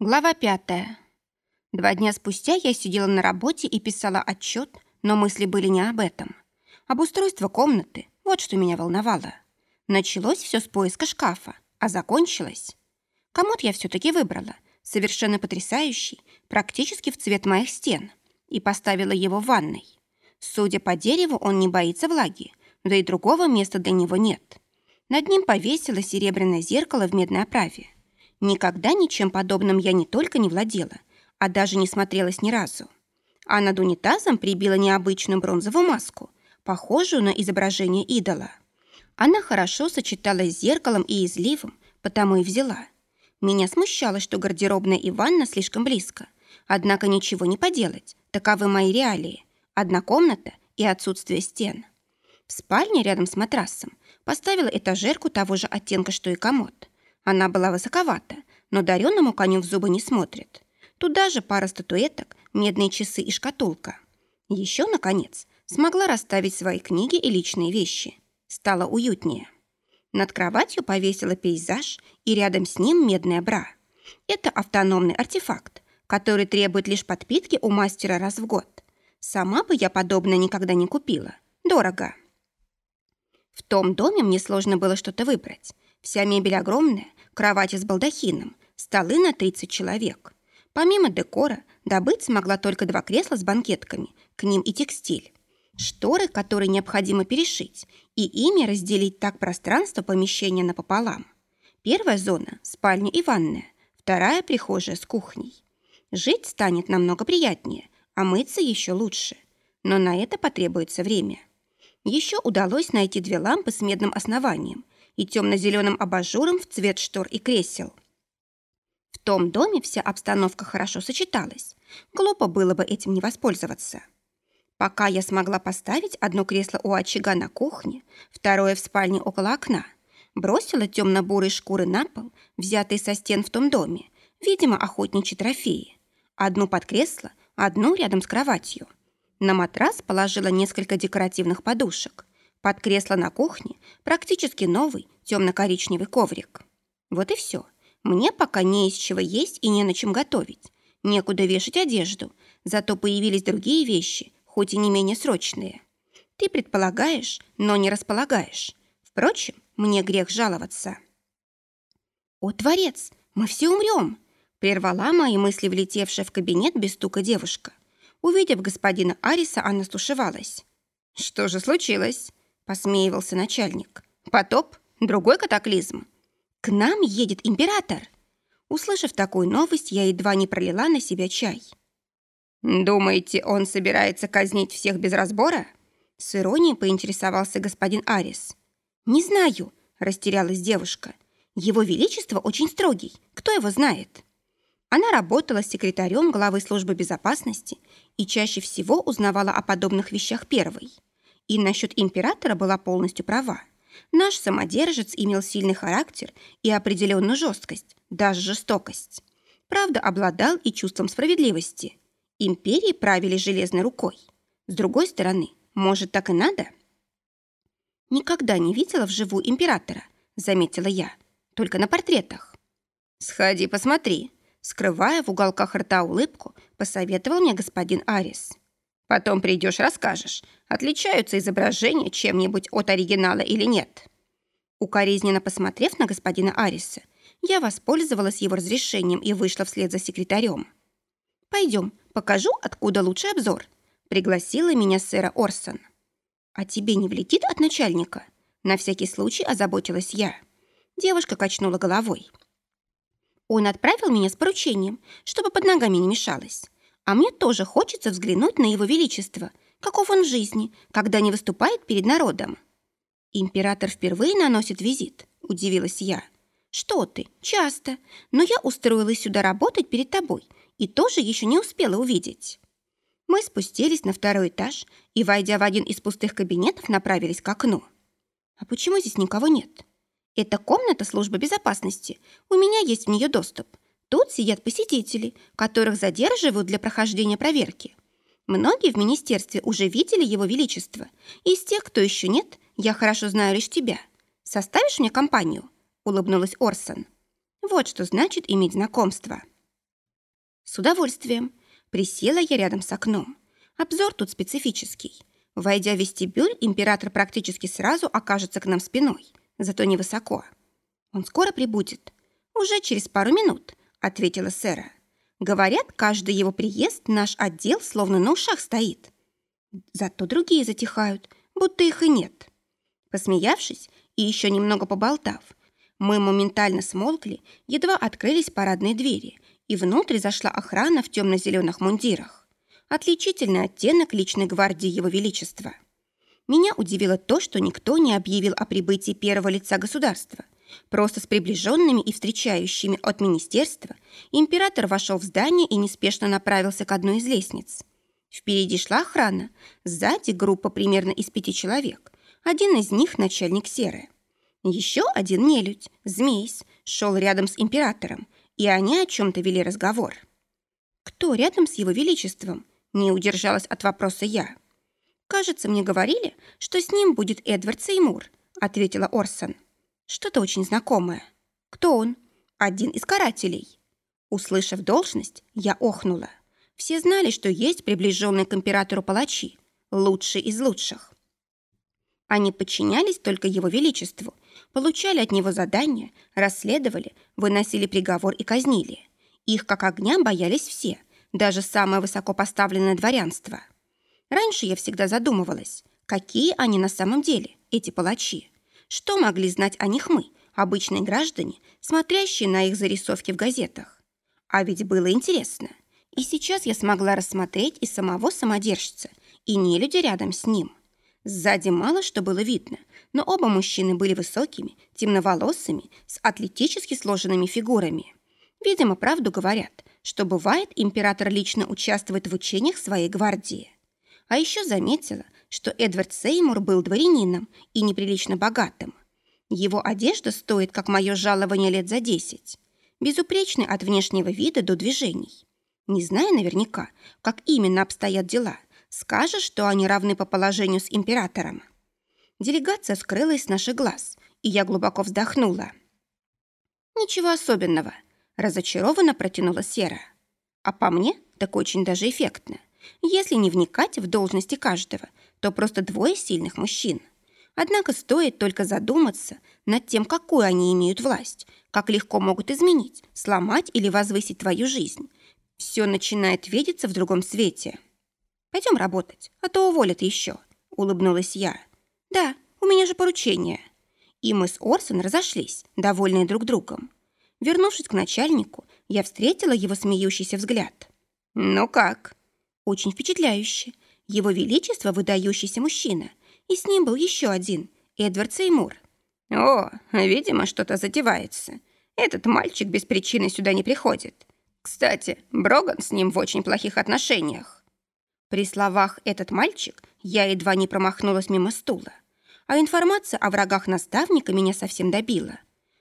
Глава пятая. Два дня спустя я сидела на работе и писала отчет, но мысли были не об этом. Обустройство комнаты – вот что меня волновало. Началось все с поиска шкафа, а закончилось. Комод я все-таки выбрала, совершенно потрясающий, практически в цвет моих стен, и поставила его в ванной. Судя по дереву, он не боится влаги, да и другого места для него нет. Над ним повесило серебряное зеркало в медной оправе. Никогда ничем подобным я не только не владела, а даже не смотрелась ни разу. А над унитазом прибила необычную бронзовую маску, похожую на изображение идола. Она хорошо сочеталась с зеркалом и изливом, потому и взяла. Меня смущало, что гардеробная и ванна слишком близко. Однако ничего не поделать, таковы мои реалии. Одна комната и отсутствие стен. В спальне рядом с матрасом поставила этажерку того же оттенка, что и комод. Она была высоковата, но дареному коню в зубы не смотрит. Туда же пара статуэток, медные часы и шкатулка. Еще, наконец, смогла расставить свои книги и личные вещи. Стало уютнее. Над кроватью повесила пейзаж и рядом с ним медная бра. Это автономный артефакт, который требует лишь подпитки у мастера раз в год. Сама бы я подобное никогда не купила. Дорого. В том доме мне сложно было что-то выбрать. Вся мебель огромная, кровати с балдахином, столы на 30 человек. Помимо декора, добыть смогла только два кресла с банкетками, к ним и текстиль. Шторы, которые необходимо перешить, и ими разделить так пространство помещения напополам. Первая зона – спальня и ванная, вторая – прихожая с кухней. Жить станет намного приятнее, а мыться еще лучше. Но на это потребуется время. Еще удалось найти две лампы с медным основанием и темно-зеленым абажуром в цвет штор и кресел. В том доме вся обстановка хорошо сочеталась. Глупо было бы этим не воспользоваться. Пока я смогла поставить одно кресло у очага на кухне, второе в спальне около окна, бросила темно-бурые шкуры на пол, взятые со стен в том доме, видимо, охотничьи трофеи. Одну под кресло, одну рядом с кроватью. На матрас положила несколько декоративных подушек. Под кресло на кухне практически новый темно-коричневый коврик. Вот и все. Мне пока не из чего есть и не на чем готовить. Некуда вешать одежду, зато появились другие вещи, хоть и не менее срочные. Ты предполагаешь, но не располагаешь. Впрочем, мне грех жаловаться. «О, Творец, мы все умрем!» Прервала мои мысли, влетевшая в кабинет без стука девушка. Увидев господина Ариса, она стушевалась. «Что же случилось?» Посмеивался начальник. «Потоп? Другой катаклизм? К нам едет император!» Услышав такую новость, я едва не пролила на себя чай. «Думаете, он собирается казнить всех без разбора?» С иронией поинтересовался господин Арис. «Не знаю», — растерялась девушка. «Его Величество очень строгий. Кто его знает?» Она работала секретарем главы службы безопасности и чаще всего узнавала о подобных вещах первой. И насчет императора была полностью права. Наш самодержец имел сильный характер и определенную жесткость, даже жестокость. Правда, обладал и чувством справедливости. Империи правили железной рукой. С другой стороны, может, так и надо? Никогда не видела вживую императора, заметила я, только на портретах. Сходи, посмотри, скрывая в уголках рта улыбку, посоветовал мне господин Арис. Потом придешь, расскажешь, отличаются изображения чем-нибудь от оригинала или нет. Укоризненно посмотрев на господина Ариса, я воспользовалась его разрешением и вышла вслед за секретарем. «Пойдем, покажу, откуда лучший обзор», — пригласила меня сэра Орсон. «А тебе не влетит от начальника?» На всякий случай озаботилась я. Девушка качнула головой. Он отправил меня с поручением, чтобы под ногами не мешалось. А мне тоже хочется взглянуть на его величество, каков он в жизни, когда не выступает перед народом. Император впервые наносит визит, удивилась я. Что ты, часто, но я устроилась сюда работать перед тобой и тоже еще не успела увидеть. Мы спустились на второй этаж и, войдя в один из пустых кабинетов, направились к окну. А почему здесь никого нет? Это комната службы безопасности. У меня есть в нее доступ. Тут сидят посетители, которых задерживают для прохождения проверки. Многие в министерстве уже видели его величество. Из тех, кто еще нет, я хорошо знаю лишь тебя. Составишь мне компанию?» — улыбнулась Орсон. «Вот что значит иметь знакомство». С удовольствием. Присела я рядом с окном. Обзор тут специфический. Войдя в вестибюль, император практически сразу окажется к нам спиной, зато невысоко. Он скоро прибудет. Уже через пару минут, ответила Сэра. Говорят, каждый его приезд наш отдел словно на ушах стоит. Зато другие затихают, будто их и нет. Посмеявшись и еще немного поболтав, мы моментально смолкли, едва открылись парадные двери, и внутрь зашла охрана в темно-зеленых мундирах. Отличительный оттенок личной гвардии Его Величества. Меня удивило то, что никто не объявил о прибытии первого лица государства. Просто с приближенными и встречающими от министерства император вошел в здание и неспешно направился к одной из лестниц. Впереди шла охрана, сзади группа примерно из пяти человек. Один из них – начальник Серы. Еще один нелюдь, Змейс, шел рядом с императором, и они о чем-то вели разговор. «Кто рядом с его величеством?» Не удержалась от вопроса я. «Кажется, мне говорили, что с ним будет Эдвард Сеймур», ответила Орсон. «Что-то очень знакомое. Кто он? Один из карателей». Услышав должность, я охнула. Все знали, что есть приближенные к императору палачи, лучшие из лучших. Они подчинялись только его величеству, получали от него задания, расследовали, выносили приговор и казнили. Их как огня боялись все, даже самое высокопоставленное дворянство. Раньше я всегда задумывалась, какие они на самом деле, эти палачи. Что могли знать о них мы, обычные граждане, смотрящие на их зарисовки в газетах? А ведь было интересно. И сейчас я смогла рассмотреть и самого самодержца, и нелюдя рядом с ним. Сзади мало что было видно, но оба мужчины были высокими, темноволосыми, с атлетически сложенными фигурами. Видимо, правду говорят, что бывает, император лично участвует в учениях своей гвардии. А еще заметила, что Эдвард Сеймур был дворянином и неприлично богатым. Его одежда стоит, как мое жалование лет за десять. Безупречный от внешнего вида до движений. Не зная наверняка, как именно обстоят дела, скажешь, что они равны по положению с императором. Делегация скрылась с наших глаз, и я глубоко вздохнула. Ничего особенного – Разочарованно протянула Сера. А по мне, так очень даже эффектно. Если не вникать в должности каждого, то просто двое сильных мужчин. Однако стоит только задуматься над тем, какую они имеют власть, как легко могут изменить, сломать или возвысить твою жизнь. Все начинает видеться в другом свете. «Пойдем работать, а то уволят еще», — улыбнулась я. «Да, у меня же поручение». И мы с Орсон разошлись, довольные друг другом. Вернувшись к начальнику, я встретила его смеющийся взгляд. «Ну как?» «Очень впечатляюще. Его Величество – выдающийся мужчина. И с ним был еще один – Эдвард Сеймур». «О, видимо, что-то затевается. Этот мальчик без причины сюда не приходит. Кстати, Броган с ним в очень плохих отношениях». При словах «этот мальчик» я едва не промахнулась мимо стула. А информация о врагах наставника меня совсем добила.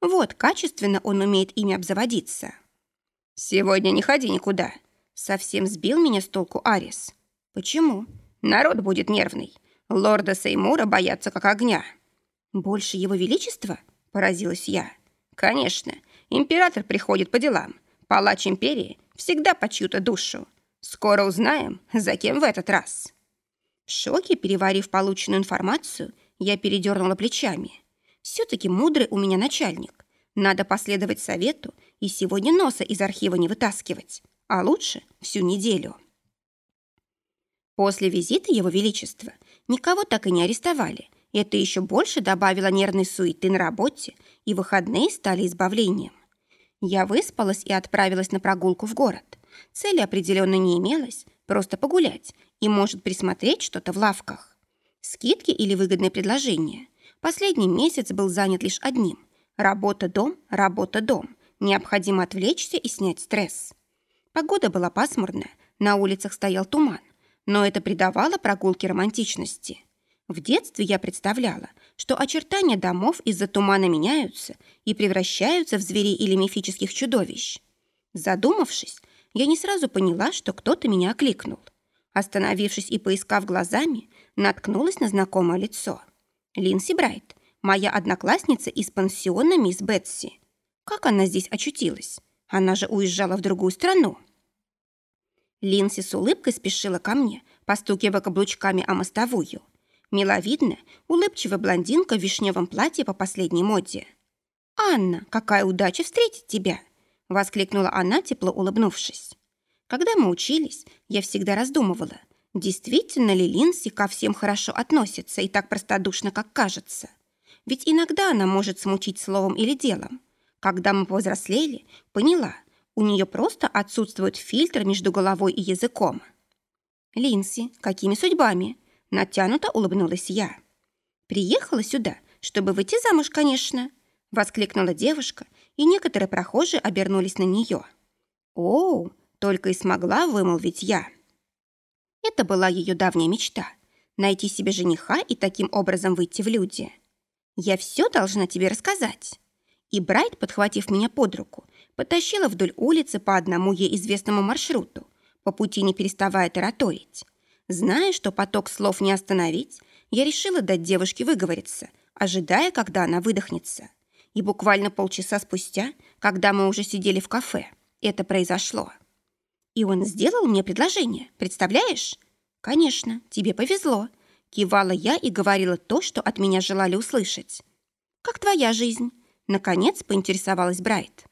Вот, качественно он умеет ими обзаводиться. «Сегодня не ходи никуда», — совсем сбил меня с толку Арис. «Почему?» «Народ будет нервный. Лорда Сеймура боятся как огня». «Больше его величества?» — поразилась я. «Конечно. Император приходит по делам. Палач империи всегда по чью-то душу. Скоро узнаем, за кем в этот раз». В шоке, переварив полученную информацию, я передернула плечами. Все-таки мудрый у меня начальник. Надо последовать совету и сегодня носа из архива не вытаскивать, а лучше всю неделю. После визита Его Величества никого так и не арестовали. Это еще больше добавило нервной суеты на работе, и выходные стали избавлением. Я выспалась и отправилась на прогулку в город. Цели определенно не имелось, просто погулять и, может, присмотреть что-то в лавках. Скидки или выгодные предложения. Последний месяц был занят лишь одним. Работа-дом, работа-дом. Необходимо отвлечься и снять стресс. Погода была пасмурная, на улицах стоял туман, но это придавало прогулке романтичности. В детстве я представляла, что очертания домов из-за тумана меняются и превращаются в зверей или мифических чудовищ. Задумавшись, я не сразу поняла, что кто-то меня окликнул. Остановившись и поискав глазами, наткнулась на знакомое лицо. Линси Брайт, моя одноклассница из пансиона мисс Бетси. Как она здесь очутилась? Она же уезжала в другую страну. Линси с улыбкой спешила ко мне, постукивая каблучками о мостовую. Миловидная, улыбчивая блондинка в вишневом платье по последней моде. «Анна, какая удача встретить тебя!» — воскликнула она, тепло улыбнувшись. Когда мы учились, я всегда раздумывала, действительно ли Линси ко всем хорошо относится и так простодушно, как кажется. Ведь иногда она может смутить словом или делом. Когда мы повзрослели, поняла, у нее просто отсутствует фильтр между головой и языком. «Линси, какими судьбами?» Натянуто улыбнулась я. «Приехала сюда, чтобы выйти замуж, конечно», воскликнула девушка, и некоторые прохожие обернулись на нее. «Оу!» — только и смогла вымолвить я. Это была ее давняя мечта — найти себе жениха и таким образом выйти в люди. «Я все должна тебе рассказать». И Брайт, подхватив меня под руку, потащила вдоль улицы по одному ей известному маршруту, по пути не переставая тараторить. Зная, что поток слов не остановить, я решила дать девушке выговориться, ожидая, когда она выдохнется. И буквально полчаса спустя, когда мы уже сидели в кафе, это произошло. И он сделал мне предложение, представляешь? Конечно, тебе повезло. Кивала я и говорила то, что от меня желали услышать. Как твоя жизнь? Наконец поинтересовалась Брайт.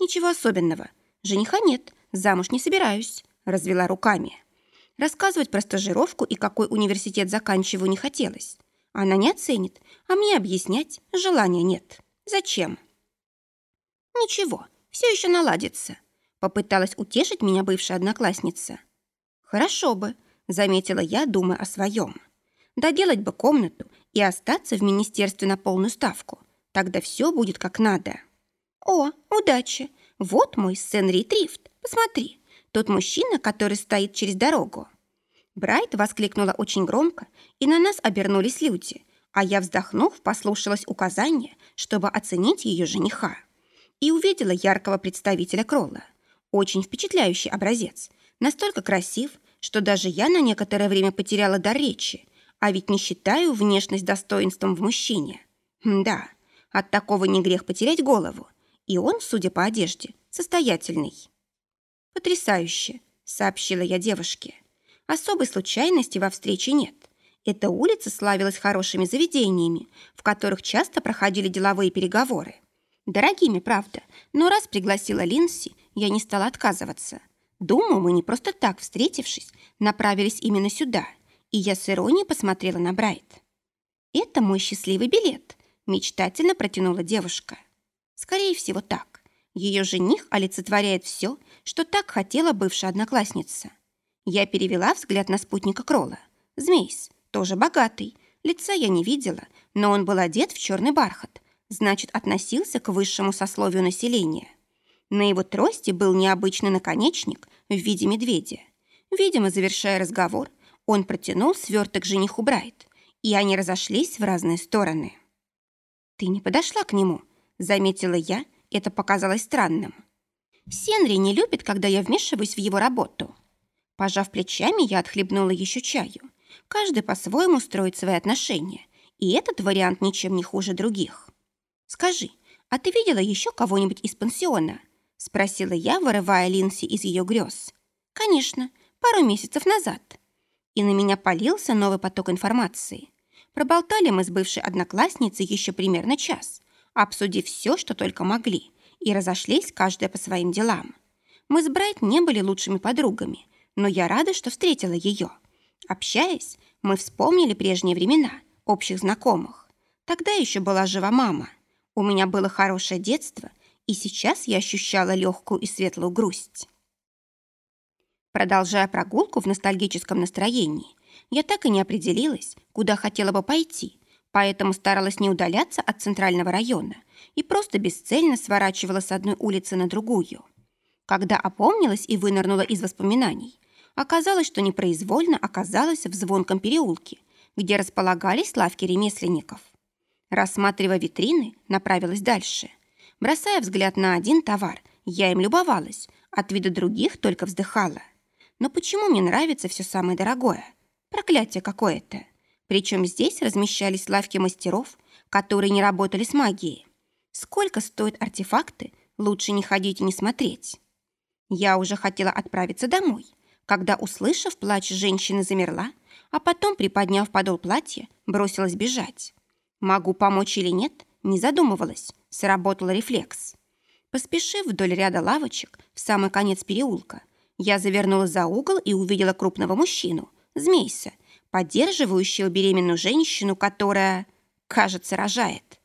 Ничего особенного. Жениха нет, замуж не собираюсь, развела руками. Рассказывать про стажировку и какой университет заканчиваю не хотелось. Она не оценит, а мне объяснять желания нет. Зачем? Ничего, все еще наладится. Попыталась утешить меня бывшая одноклассница. Хорошо бы, заметила я, думая о своем. Доделать бы комнату и остаться в министерстве на полную ставку. Тогда все будет как надо. О, удачи! Вот мой Сен-Ретрифт. Посмотри, тот мужчина, который стоит через дорогу. Брайт воскликнула очень громко, и на нас обернулись люди, а я, вздохнув, послушалась указания, чтобы оценить ее жениха. И увидела яркого представителя Кролла. Очень впечатляющий образец, настолько красив, что даже я на некоторое время потеряла дар речи, а ведь не считаю внешность достоинством в мужчине. Да, от такого не грех потерять голову. И он, судя по одежде, состоятельный. «Потрясающе», — сообщила я девушке. «Особой случайности во встрече нет. Эта улица славилась хорошими заведениями, в которых часто проходили деловые переговоры. Дорогими, правда, но раз пригласила Линси, я не стала отказываться. Думаю, мы не просто так, встретившись, направились именно сюда, и я с иронией посмотрела на Брайт. «Это мой счастливый билет», — мечтательно протянула девушка. «Скорее всего, так. Ее жених олицетворяет все, что так хотела бывшая одноклассница. Я перевела взгляд на спутника Кролла. Змейс, тоже богатый. Лица я не видела, но он был одет в черный бархат, значит, относился к высшему сословию населения. На его трости был необычный наконечник в виде медведя. Видимо, завершая разговор, он протянул сверток жениху Брайт, и они разошлись в разные стороны. «Ты не подошла к нему», — заметила я, это показалось странным. Сенри не любит, когда я вмешиваюсь в его работу. Пожав плечами, я отхлебнула еще чаю. Каждый по-своему строит свои отношения, и этот вариант ничем не хуже других. «Скажи, а ты видела еще кого-нибудь из пансиона?» Спросила я, вырывая Линси из ее грез. «Конечно, пару месяцев назад». И на меня полился новый поток информации. Проболтали мы с бывшей одноклассницей еще примерно час, обсудив все, что только могли, и разошлись каждая по своим делам. Мы с Брайт не были лучшими подругами, но я рада, что встретила ее. Общаясь, мы вспомнили прежние времена, общих знакомых. Тогда еще была жива мама. У меня было хорошее детство, и сейчас я ощущала легкую и светлую грусть. Продолжая прогулку в ностальгическом настроении, я так и не определилась, куда хотела бы пойти, поэтому старалась не удаляться от центрального района и просто бесцельно сворачивала с одной улицы на другую. Когда опомнилась и вынырнула из воспоминаний, оказалось, что непроизвольно оказалась в звонком переулке, где располагались лавки ремесленников. Рассматривая витрины, направилась дальше. Бросая взгляд на один товар, я им любовалась, от вида других только вздыхала. Но почему мне нравится все самое дорогое? Проклятие какое-то. Причем здесь размещались лавки мастеров, которые не работали с магией. Сколько стоят артефакты, лучше не ходить и не смотреть. Я уже хотела отправиться домой, Когда, услышав плач женщины, замерла, а потом, приподняв подол платья, бросилась бежать. Могу помочь или нет, не задумывалась, сработал рефлекс. Поспешив вдоль ряда лавочек в самый конец переулка, я завернула за угол и увидела крупного мужчину, змейса, поддерживающего беременную женщину, которая, кажется, рожает.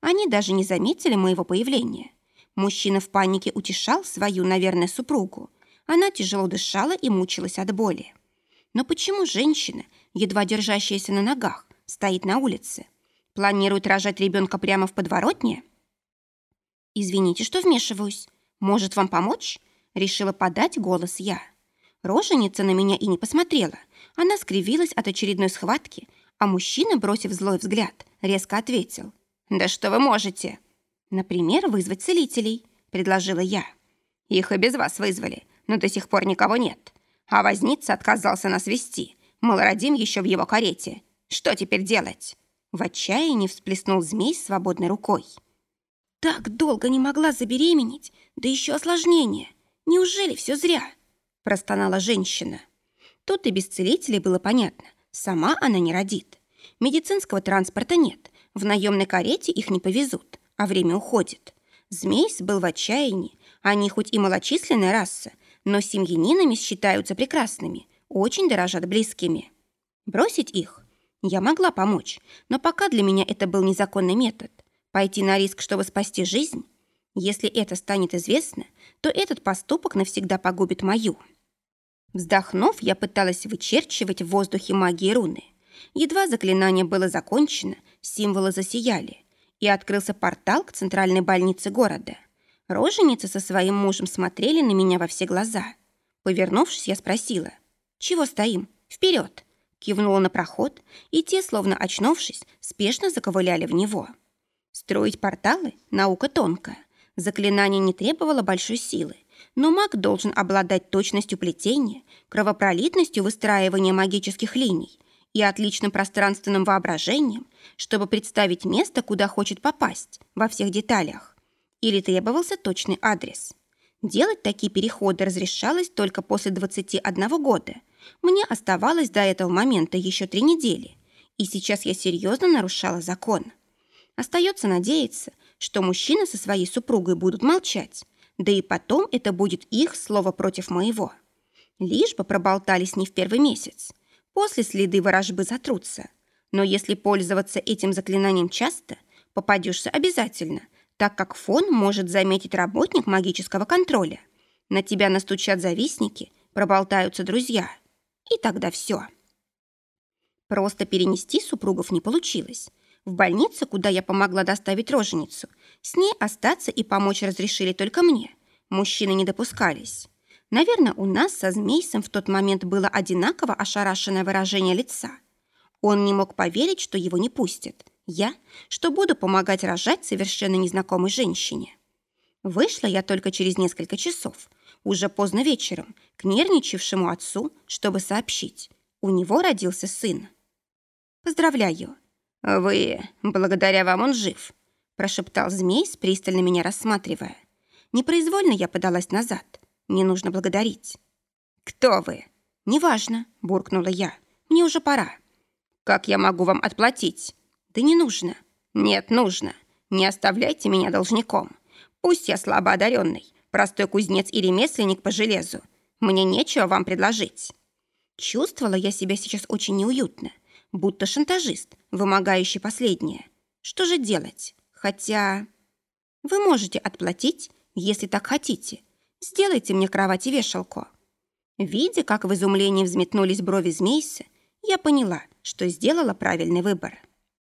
Они даже не заметили моего появления. Мужчина в панике утешал свою, наверное, супругу. Она тяжело дышала и мучилась от боли. Но почему женщина, едва держащаяся на ногах, стоит на улице? Планирует рожать ребенка прямо в подворотне? «Извините, что вмешиваюсь. Может, вам помочь?» Решила подать голос я. Роженица на меня и не посмотрела. Она скривилась от очередной схватки, а мужчина, бросив злой взгляд, резко ответил. «Да что вы можете?» «Например, вызвать целителей», — предложила я. «Их и без вас вызвали, но до сих пор никого нет. А возница отказался нас вести. Мы родим еще в его карете. Что теперь делать?» В отчаянии всплеснул змей свободной рукой. «Так долго не могла забеременеть, да еще осложнение. Неужели все зря?» Простонала женщина. Тут и без целителей было понятно. Сама она не родит. Медицинского транспорта нет. В наемной карете их не повезут, а время уходит. Змейс был в отчаянии. Они хоть и малочисленная раса, но семьянинами считаются прекрасными, очень дорожат близкими. Бросить их? Я могла помочь, но пока для меня это был незаконный метод. Пойти на риск, чтобы спасти жизнь? Если это станет известно, то этот поступок навсегда погубит мою. Вздохнув, я пыталась вычерчивать в воздухе магии руны. Едва заклинание было закончено, символы засияли, и открылся портал к центральной больнице города. Роженицы со своим мужем смотрели на меня во все глаза. Повернувшись, я спросила, «Чего стоим? Вперед!» Кивнула на проход, и те, словно очнувшись, спешно заковыляли в него. Строить порталы – наука тонкая. Заклинание не требовало большой силы, но маг должен обладать точностью плетения, кровопролитностью выстраивания магических линий и отличным пространственным воображением, чтобы представить место, куда хочет попасть, во всех деталях. Или требовался точный адрес. Делать такие переходы разрешалось только после 21 года. Мне оставалось до этого момента еще три недели, и сейчас я серьезно нарушала закон. Остается надеяться, что мужчины со своей супругой будут молчать, да и потом это будет их слово против моего. Лишь бы проболтались не в первый месяц. После следы ворожбы затрутся. Но если пользоваться этим заклинанием часто, попадешься обязательно, так как фон может заметить работник магического контроля. На тебя настучат завистники, проболтаются друзья. И тогда все. Просто перенести супругов не получилось. В больнице, куда я помогла доставить роженицу, с ней остаться и помочь разрешили только мне. Мужчины не допускались. Наверное, у нас со Змейсом в тот момент было одинаково ошарашенное выражение лица. Он не мог поверить, что его не пустят. Я, что буду помогать рожать совершенно незнакомой женщине. Вышла я только через несколько часов, уже поздно вечером, к нервничавшему отцу, чтобы сообщить. У него родился сын. «Поздравляю, «Вы... Благодаря вам он жив», – прошептал змей, пристально меня рассматривая. Непроизвольно я подалась назад. Не нужно благодарить. «Кто вы?» «Неважно», – буркнула я. «Мне уже пора». «Как я могу вам отплатить?» «Да не нужно». «Нет, нужно. Не оставляйте меня должником. Пусть я слабо одаренный, простой кузнец и ремесленник по железу. Мне нечего вам предложить». Чувствовала я себя сейчас очень неуютно будто шантажист, вымогающий последнее. Что же делать? Хотя... Вы можете отплатить, если так хотите. Сделайте мне кровать и вешалку. Видя, как в изумлении взметнулись брови змейса, я поняла, что сделала правильный выбор.